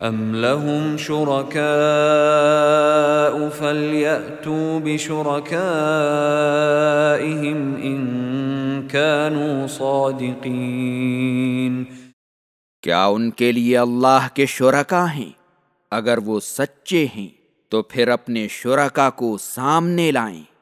ام لهم شركاء فليأتوا بشركائهم ان كانوا صادقين۔ کیا ان کے لیے اللہ کے شرکا ہیں؟ اگر وہ سچے ہیں، تو پھر اپنے شرکا کو سامنے لائیں۔